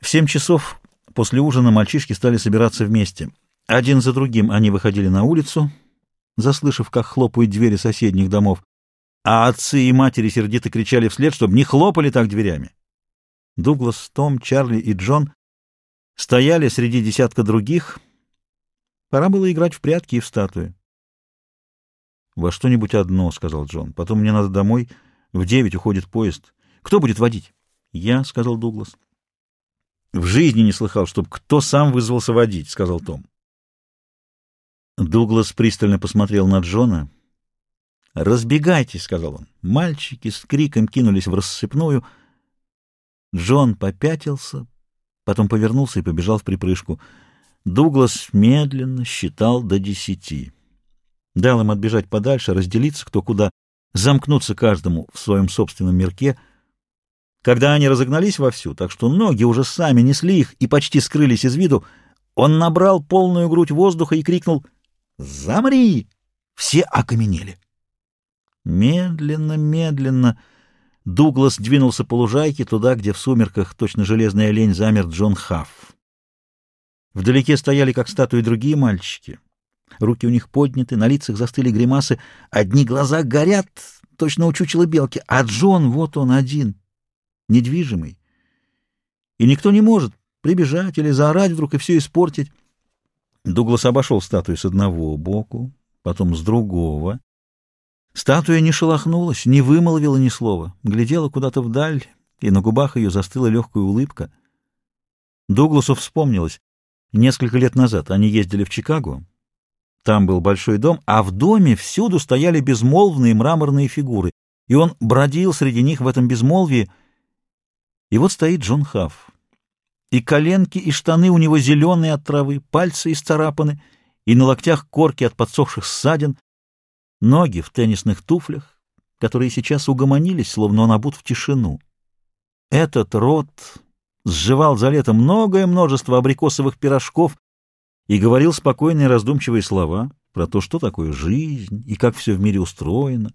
В семь часов после ужина мальчишки стали собираться вместе. Один за другим они выходили на улицу, заслышав, как хлопают двери соседних домов, а отцы и матери сердито кричали вслед, чтобы не хлопали так дверями. Дуглас, Том, Чарли и Джон стояли среди десятка других. Пора было играть в прятки и в статуи. «Во что-нибудь одно», — сказал Джон. «Потом мне надо домой. В девять уходит поезд. Кто будет водить?» «Я», — сказал Дуглас. «В жизни не слыхал, чтоб кто сам вызвался водить», — сказал Том. Дуглас пристально посмотрел на Джона. «Разбегайтесь», — сказал он. Мальчики с криком кинулись в рассыпную. Джон попятился, потом повернулся и побежал в припрыжку. Дуглас медленно считал до десяти. Дал им отбежать подальше, разделиться кто куда, замкнуться каждому в своем собственном мирке. Когда они разогнались вовсю, так что ноги уже сами несли их и почти скрылись из виду, он набрал полную грудь воздуха и крикнул «Замри!» Все окаменели. Медленно, медленно Дуглас двинулся по лужайке туда, где в сумерках точно железный олень замер Джон Хафф. Вдалеке стояли, как статуи, другие мальчики. Руки у них подняты, на лицах застыли гримасы, одни глаза горят, точно у чучела белки, а Джон вот он один, недвижимый. И никто не может прибежать или заорать вдруг и все испортить. Дуглас обошел статую с одного боку, потом с другого. Статуя не шелохнулась, не вымолвила ни слова, глядела куда-то вдаль, и на губах ее застыла легкая улыбка. Дугласу вспомнилось. Несколько лет назад они ездили в Чикаго. Там был большой дом, а в доме всюду стояли безмолвные мраморные фигуры, и он бродил среди них в этом безмолвии. И вот стоит Джон Хафф. И коленки, и штаны у него зеленые от травы, пальцы исцарапаны, и на локтях корки от подсохших ссадин, ноги в теннисных туфлях, которые сейчас угомонились, словно он обут в тишину. Этот рот сживал за лето многое множество абрикосовых пирожков и говорил спокойные раздумчивые слова про то, что такое жизнь и как все в мире устроено.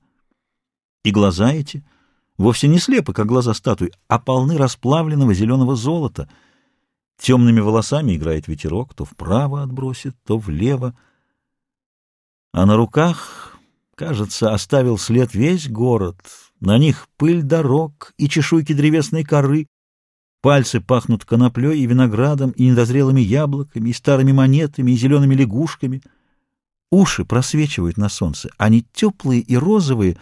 И глаза эти вовсе не слепы, как глаза статуи, а полны расплавленного зеленого золота — Темными волосами играет ветерок, то вправо отбросит, то влево. А на руках, кажется, оставил след весь город. На них пыль дорог и чешуйки древесной коры. Пальцы пахнут коноплей и виноградом, и недозрелыми яблоками, и старыми монетами, и зелеными лягушками. Уши просвечивают на солнце. Они теплые и розовые,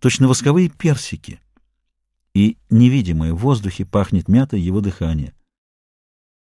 точно восковые персики. И невидимое в воздухе пахнет мятой его дыхание.